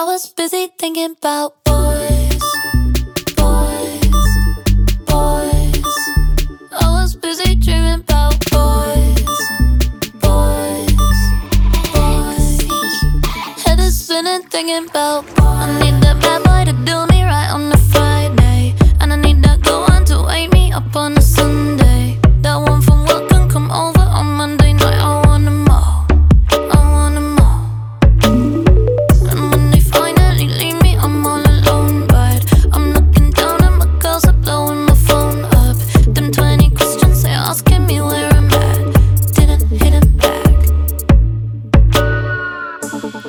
I was busy thinking about boys, boys, boys. I was busy dreaming about boys, boys, boys. Head is spinning thinking about boys. I need that bad boy to do me right on a Friday, and I need that go on to wake me up on a Sunday.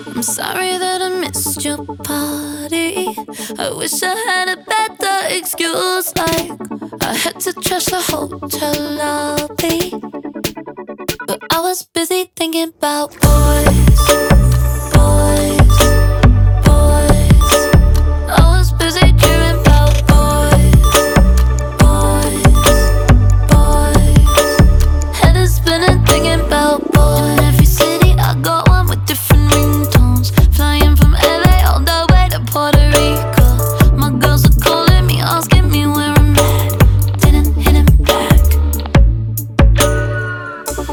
I'm sorry that I missed your party. I wish I had a better excuse. Like I had to trash the hotel lobby. But I was busy thinking about boys,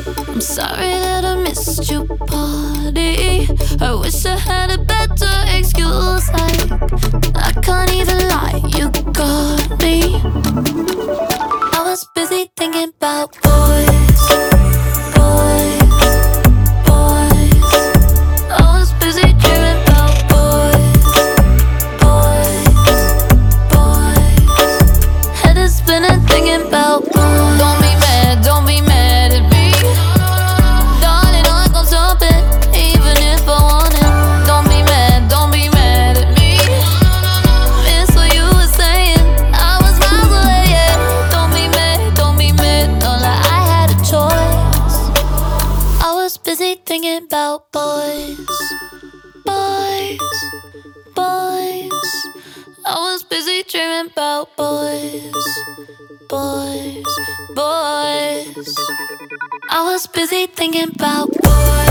I'm sorry that I missed your party. I wish I had a better excuse. Like, I can't even lie, you got me. I was busy thinking about boys, boys, boys. I was busy dreaming about boys. Boys, boys. Had it been a about boys, thinking about boys, boys, boys. I was busy dreaming about boys, boys, boys. I was busy thinking about boys.